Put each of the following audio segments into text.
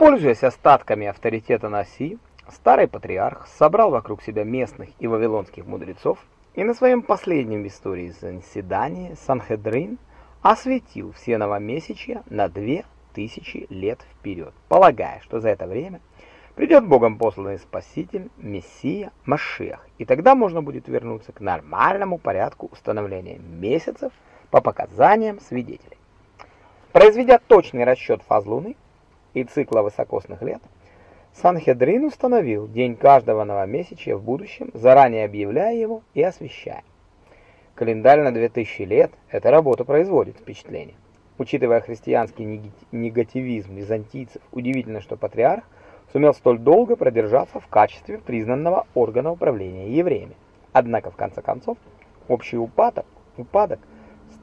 Пользуясь остатками авторитета Наси, старый патриарх собрал вокруг себя местных и вавилонских мудрецов и на своем последнем в истории заседании Санхедрин осветил все новомесячья на две тысячи лет вперед, полагая, что за это время придет Богом посланный Спаситель, Мессия, Машиах, и тогда можно будет вернуться к нормальному порядку установления месяцев по показаниям свидетелей. Произведя точный расчет фаз Луны, и цикла высокосных лет, Санхедрин установил день каждого новомесячия в будущем, заранее объявляя его и освещая. Календарь на 2000 лет эта работа производит впечатление. Учитывая христианский негативизм византийцев, удивительно, что патриарх сумел столь долго продержаться в качестве признанного органа управления евреями. Однако, в конце концов, общий упадок, упадок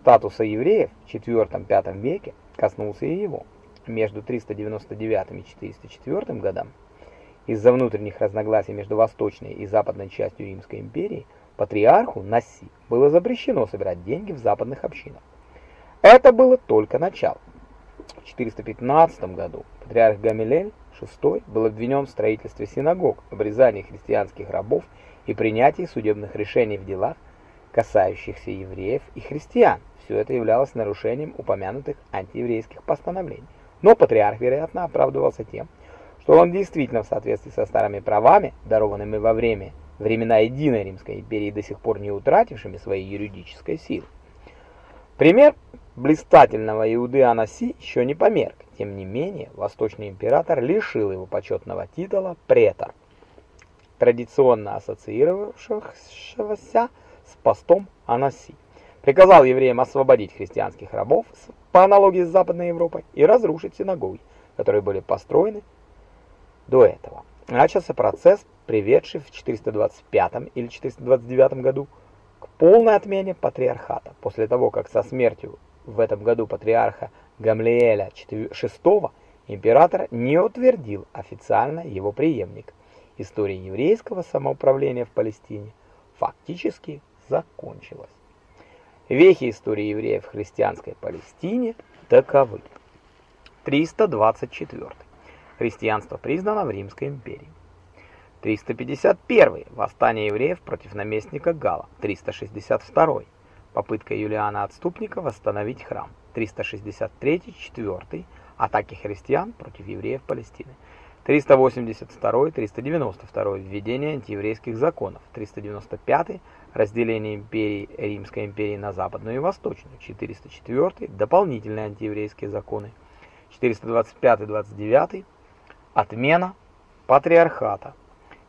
статуса евреев в IV-V веке коснулся и его между 399 и 404 годам, из-за внутренних разногласий между восточной и западной частью Римской империи, патриарху Насси было запрещено собирать деньги в западных общинах. Это было только начало. В 415 году патриарх Гамилель VI был обвинен в строительстве синагог, обрезании христианских рабов и принятии судебных решений в делах, касающихся евреев и христиан. Все это являлось нарушением упомянутых антиеврейских постановлений. Но патриарх, вероятно, оправдывался тем, что он действительно в соответствии со старыми правами, дарованными во время времена единой Римской империи, до сих пор не утратившими своей юридической силы. Пример блистательного Иуды Анаси еще не померк. Тем не менее, восточный император лишил его почетного титула претор, традиционно ассоциировавшегося с постом Анаси. Приказал евреям освободить христианских рабов по аналогии с Западной Европой, и разрушить синагоги, которые были построены до этого. Начался процесс, приведший в 425 или 429 году к полной отмене патриархата. После того, как со смертью в этом году патриарха Гамлиэля VI император не утвердил официально его преемник. История еврейского самоуправления в Палестине фактически закончилась. Вехи истории евреев в христианской Палестине таковы. 324. Христианство признано в Римской империи. 351. Восстание евреев против наместника Гала. 362. Попытка Юлиана Отступника восстановить храм. 363-4. Атаки христиан против евреев Палестины. 382-392 введение антиеврейских законов, 395 разделение империи Римской империи на западную и восточную, 404 дополнительные антиеврейские законы, 425-29 отмена патриархата,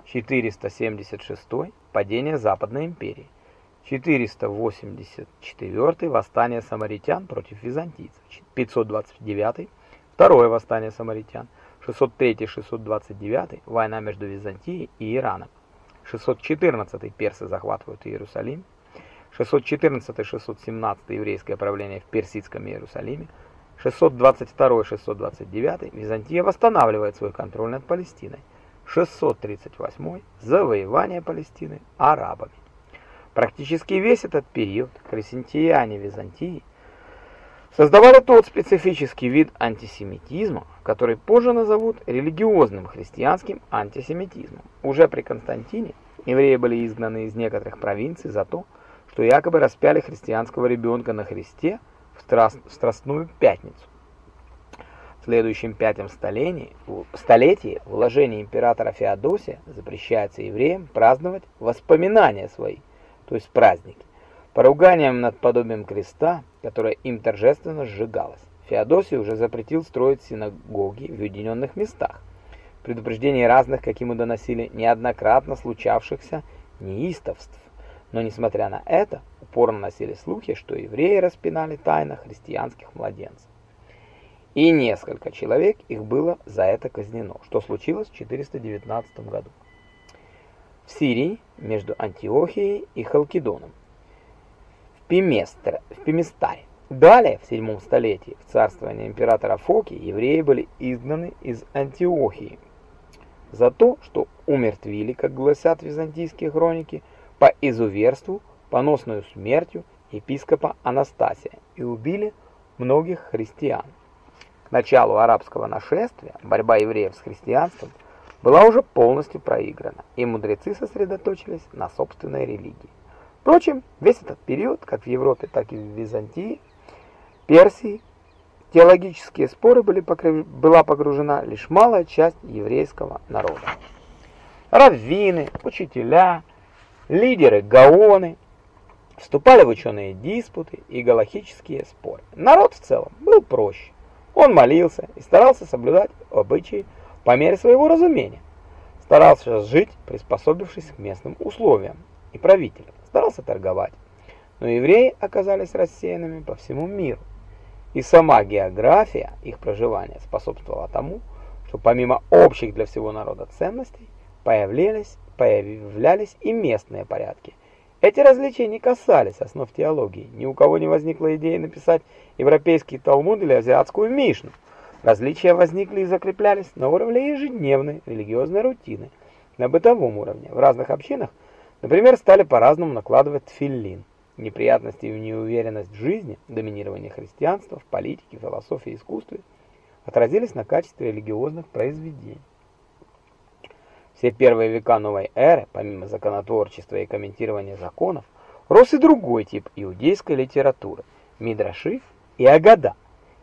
476 падение Западной империи, 484 восстание самаритян против византийцев, 529 второе восстание самаритян, 603-629 война между Византией и Ираном. 614 персы захватывают Иерусалим. 614-617 еврейское правление в персидском Иерусалиме. 622-629 Византия восстанавливает свой контроль над Палестиной. 638 завоевание Палестины арабами. Практически весь этот период крестьяне Византии создавали тот специфический вид антисемитизма, который позже назовут религиозным христианским антисемитизмом. Уже при Константине евреи были изгнаны из некоторых провинций за то, что якобы распяли христианского ребенка на Христе в, страст, в Страстную Пятницу. В следующем пятом столетии, столетии в уложении императора Феодосия запрещается евреям праздновать воспоминания свои, то есть праздники поруганием над подобием креста, которое им торжественно сжигалось. Феодосий уже запретил строить синагоги в уединенных местах. Предупреждения разных, как ему доносили, неоднократно случавшихся неистовств. Но, несмотря на это, упорно носили слухи, что евреи распинали тайно христианских младенцев. И несколько человек их было за это казнено, что случилось в 419 году. В Сирии между Антиохией и Халкидоном Пиместр, в Пиместаре. Далее, в VII столетии, в царствовании императора Фоки, евреи были изгнаны из Антиохии за то, что умертвили, как гласят византийские хроники, по изуверству, поносную смертью епископа Анастасия и убили многих христиан. К началу арабского нашествия борьба евреев с христианством была уже полностью проиграна, и мудрецы сосредоточились на собственной религии. Впрочем, весь этот период, как в Европе, так и в Византии, Персии, теологические споры были покрыв... была погружена лишь малая часть еврейского народа. Раввины, учителя, лидеры гаоны вступали в ученые диспуты и галахические споры. Народ в целом был проще. Он молился и старался соблюдать обычаи по мере своего разумения. Старался жить, приспособившись к местным условиям и правителям. Старался торговать. Но евреи оказались рассеянными по всему миру. И сама география их проживания способствовала тому, что помимо общих для всего народа ценностей, появлялись, появлялись и местные порядки. Эти различия не касались основ теологии. Ни у кого не возникла идея написать европейский Талмуд или азиатскую Мишну. Различия возникли и закреплялись на уровне ежедневной религиозной рутины. На бытовом уровне в разных общинах, например, стали по-разному накладывать тфиллин. Неприятности и неуверенность в жизни, доминирование христианства в политике, философии и искусстве отразились на качестве религиозных произведений. Все первые века новой эры, помимо законотворчества и комментирования законов, рос и другой тип иудейской литературы – мидраши и агада.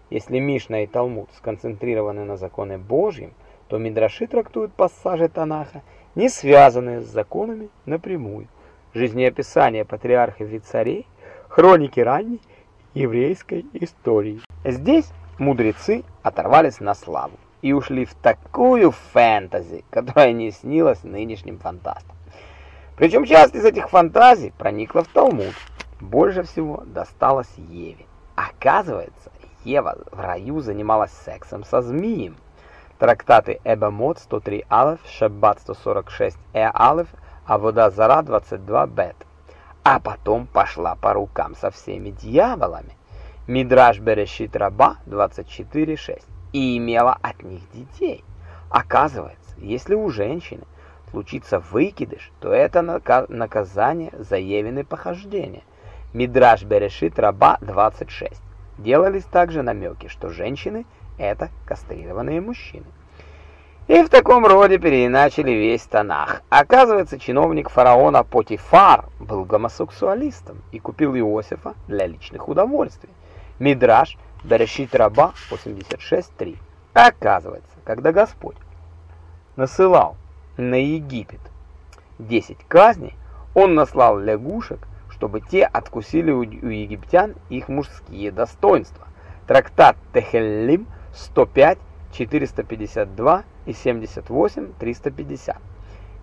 Если Мишна и Талмуд сконцентрированы на законе Божьем, то мидраши трактуют пассажи Танаха, не связанные с законами напрямую жизнеописание патриархов и царей, хроники ранней еврейской истории. Здесь мудрецы оторвались на славу и ушли в такую фэнтези, которая не снилась нынешним фантастам. Причем часть из этих фантазий проникла в Талмуд. Больше всего досталось Еве. Оказывается, Ева в раю занималась сексом со змеем. Трактаты Эбамот 103 Алеф, Шаббат 146 Э Алеф – а вода зара 22 бет. А потом пошла по рукам со всеми дьяволами. Мидраш Берешит Раба 24.6 и имела от них детей. Оказывается, если у женщины случится выкидыш, то это наказание за Евины похождения. Мидраш Берешит Раба 26. Делались также намеки, что женщины – это кастрированные мужчины. И в таком роде переиначили весь Танах. Оказывается, чиновник фараона Потифар был гомосексуалистом и купил Иосифа для личных удовольствий. Мидраш Берешит Раба 86.3. Оказывается, когда Господь насылал на Египет 10 казней, он наслал лягушек, чтобы те откусили у египтян их мужские достоинства. Трактат Техеллим 105 452 и 78 350.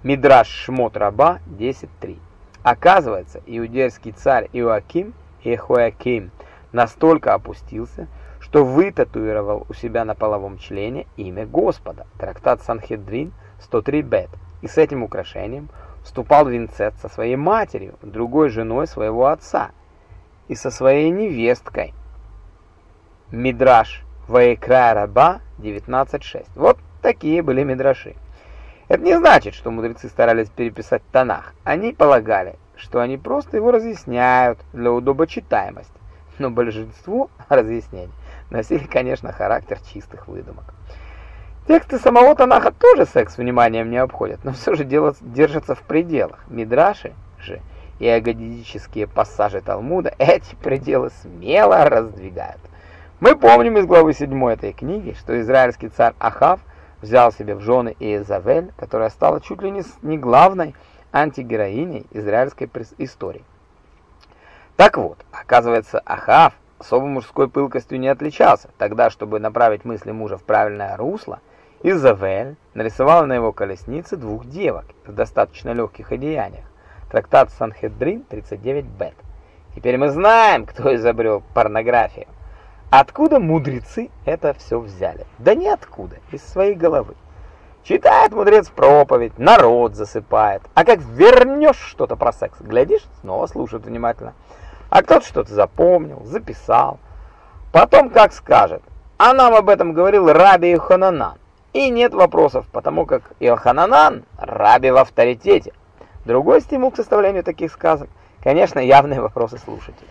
Мидраш Шмот Раба 10.3. Оказывается, иудейский царь Иоаким Ехояким настолько опустился, что вытатуировал у себя на половом члене имя Господа. Трактат Санхедрин 103 бет. И с этим украшением вступал в венцет со своей матерью, другой женой своего отца, и со своей невесткой. Мидраш Ваекра Раба 19.6. Вот такие были мидраши. Это не значит, что мудрецы старались переписать Танах. Они полагали, что они просто его разъясняют для удобочитаемости. Но большинство разъяснений носили, конечно, характер чистых выдумок. Тексты самого Танаха тоже секс вниманием не обходят, но все же дело держатся в пределах. Мидраши же и агадические пассажи Талмуда эти пределы смело раздвигают. Мы помним из главы 7 этой книги, что израильский царь Ахав взял себе в жены Иезавель, которая стала чуть ли не, главной антигероиней израильской истории. Так вот, оказывается, Ахав особо мужской пылкостью не отличался. Тогда, чтобы направить мысли мужа в правильное русло, Изавель нарисовала на его колеснице двух девок в достаточно легких одеяниях. Трактат Санхедрин 39 бет. Теперь мы знаем, кто изобрел порнографию. Откуда мудрецы это все взяли? Да ниоткуда, из своей головы. Читает мудрец проповедь, народ засыпает. А как вернешь что-то про секс, глядишь, снова слушает внимательно. А кто-то что-то запомнил, записал. Потом как скажет. А нам об этом говорил Раби Йохананан. И нет вопросов, потому как Йохананан – Раби в авторитете. Другой стимул к составлению таких сказок – конечно, явные вопросы слушателей.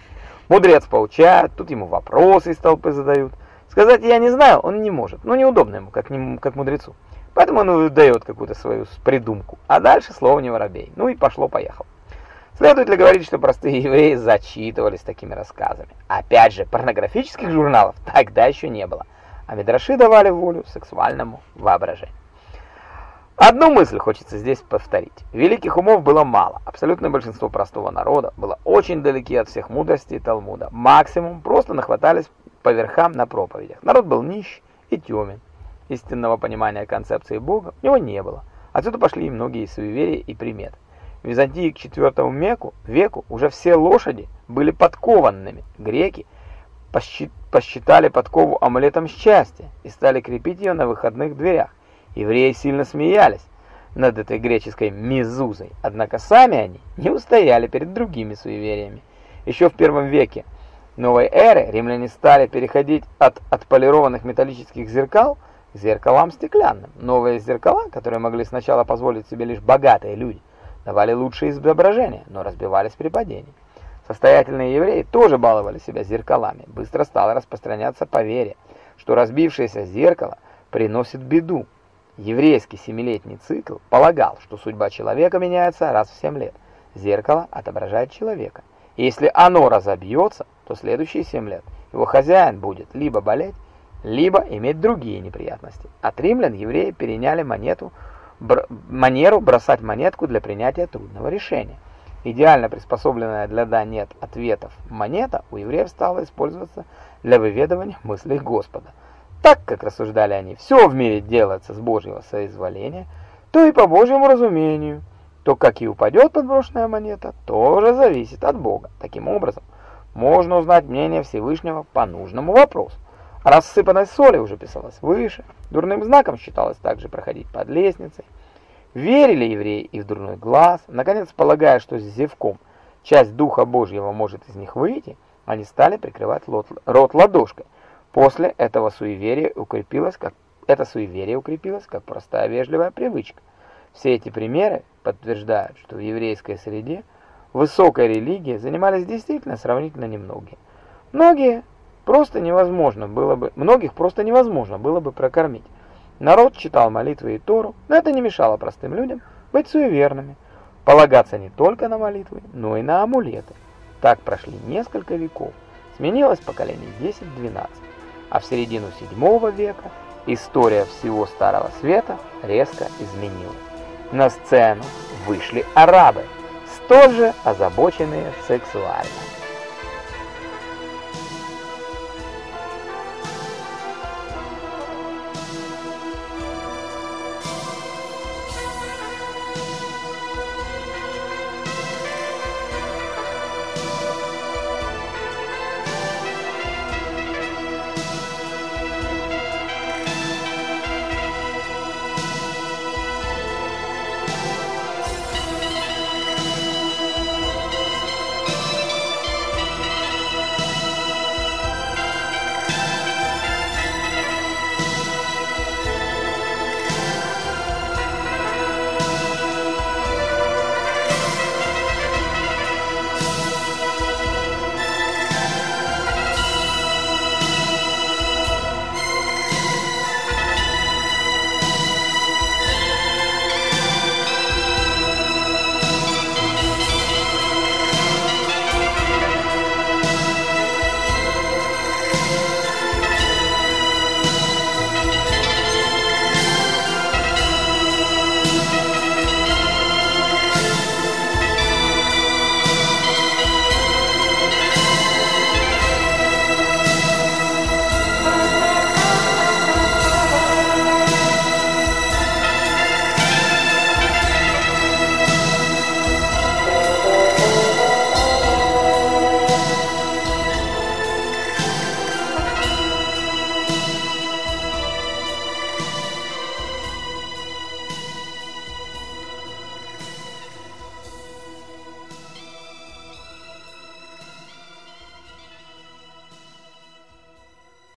Мудрец поучает, тут ему вопросы из толпы задают. Сказать «я не знаю» он не может, ну неудобно ему, как, не, как мудрецу. Поэтому он выдает какую-то свою придумку, а дальше слово не воробей. Ну и пошло-поехало. Следует ли говорить, что простые евреи зачитывались такими рассказами? Опять же, порнографических журналов тогда еще не было, а Мидраши давали волю сексуальному воображению. Одну мысль хочется здесь повторить. Великих умов было мало. Абсолютное большинство простого народа было очень далеки от всех мудростей Талмуда. Максимум просто нахватались по верхам на проповедях. Народ был нищ и темен. Истинного понимания концепции Бога у него не было. Отсюда пошли и многие суеверия и приметы. В Византии к IV веку, веку уже все лошади были подкованными. Греки посчитали подкову амулетом счастья и стали крепить ее на выходных дверях. Евреи сильно смеялись над этой греческой мезузой, однако сами они не устояли перед другими суевериями. Еще в первом веке новой эры римляне стали переходить от отполированных металлических зеркал к зеркалам стеклянным. Новые зеркала, которые могли сначала позволить себе лишь богатые люди, давали лучшие изображения, но разбивались при падении. Состоятельные евреи тоже баловали себя зеркалами. Быстро стало распространяться поверье, что разбившееся зеркало приносит беду. Еврейский семилетний цикл полагал, что судьба человека меняется раз в семь лет. Зеркало отображает человека. И если оно разобьется, то следующие семь лет его хозяин будет либо болеть, либо иметь другие неприятности. От римлян евреи переняли монету, бр манеру бросать монетку для принятия трудного решения. Идеально приспособленная для «да-нет» ответов монета у евреев стала использоваться для выведывания мыслей Господа. Так как рассуждали они, все в мире делается с Божьего соизволения, то и по Божьему разумению, то как и упадет подброшенная монета, тоже зависит от Бога. Таким образом, можно узнать мнение Всевышнего по нужному вопросу. Рассыпанной соли уже писалось выше, дурным знаком считалось также проходить под лестницей. Верили евреи и в дурной глаз, наконец, полагая, что с зевком часть Духа Божьего может из них выйти, они стали прикрывать рот ладошкой, После этого суеверие укрепилось как это суеверие укрепилось как простая вежливая привычка. Все эти примеры подтверждают, что в еврейской среде высокой религии занимались действительно сравнительно немногие. Многие просто невозможно было бы, многих просто невозможно было бы прокормить. Народ читал молитвы и Тору, но это не мешало простым людям быть суеверными, полагаться не только на молитвы, но и на амулеты. Так прошли несколько веков, сменилось поколение 10-12 а в середину 7 века история всего Старого Света резко изменилась. На сцену вышли арабы, столь же озабоченные сексуально.